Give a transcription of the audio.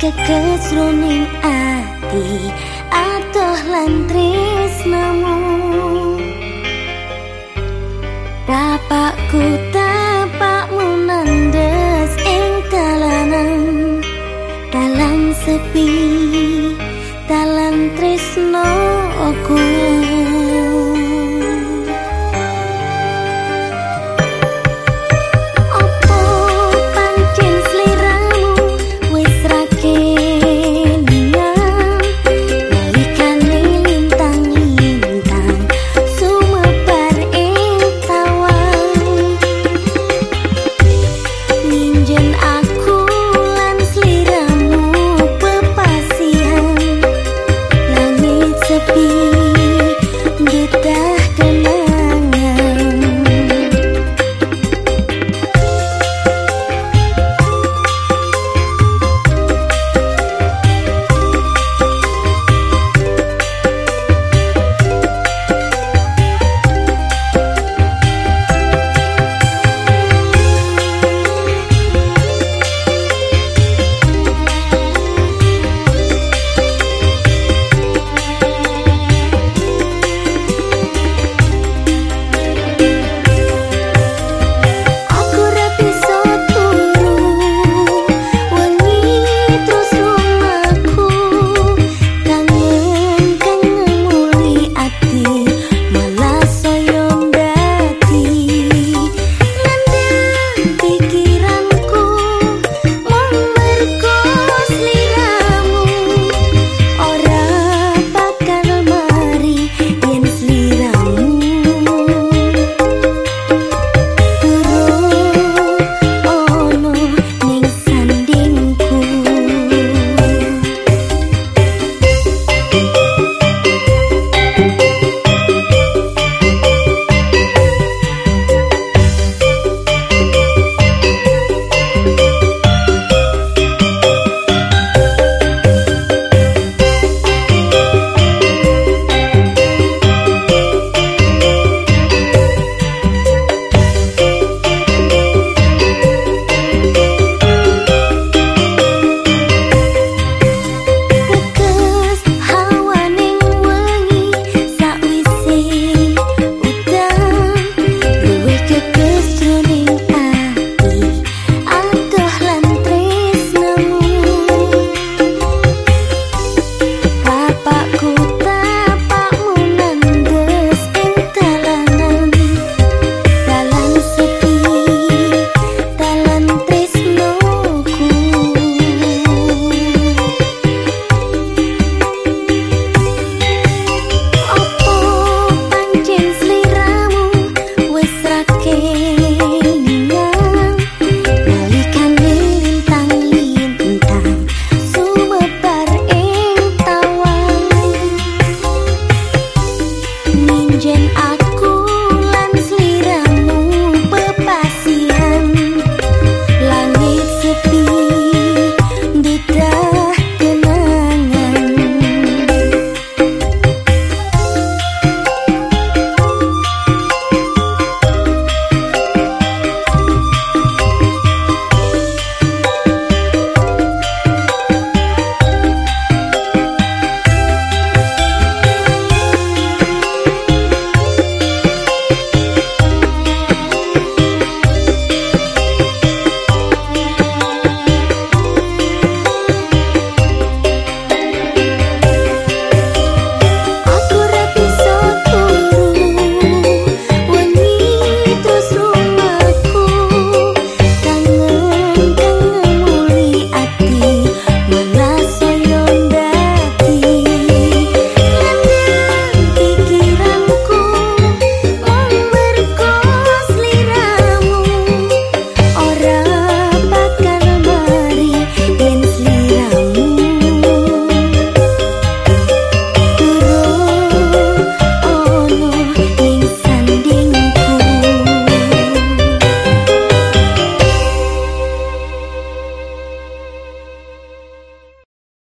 kekes ati atoh lan tresnamu. Tapakku tapakmu nandes ing dalanan. Dalan sepi dalan tresno aku